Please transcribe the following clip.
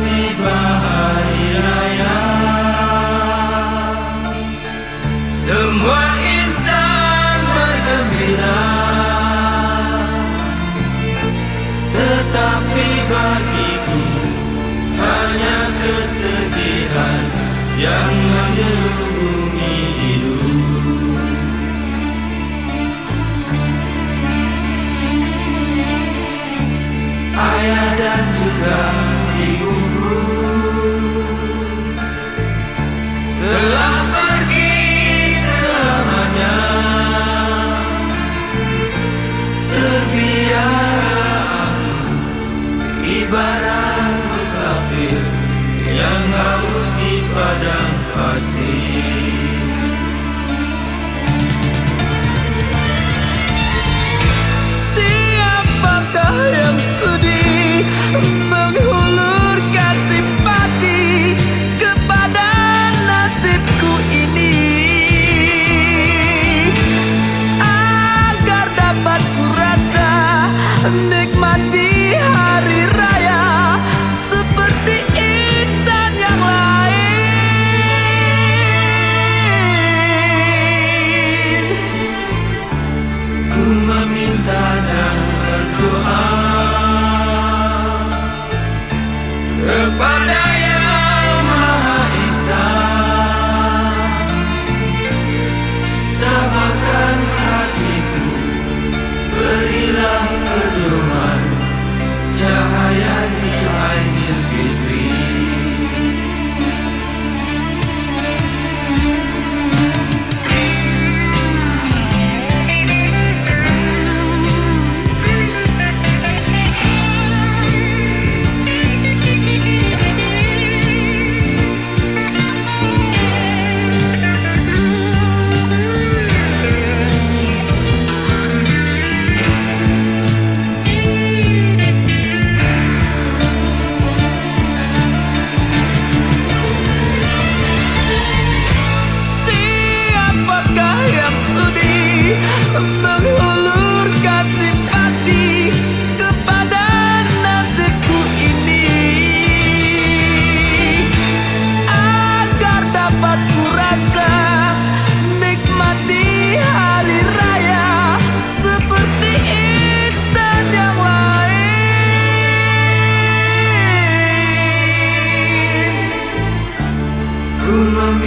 tiba hari raya. Semua insan bergembira. Tetapi bagiku hanya kesedihan yang menyelubungi hidup ibarat musafir Yang haus di padang pasir. Siapakah yang sedih menghulurkan simpati kepada nasibku ini? Agar dapat kurasa nikmati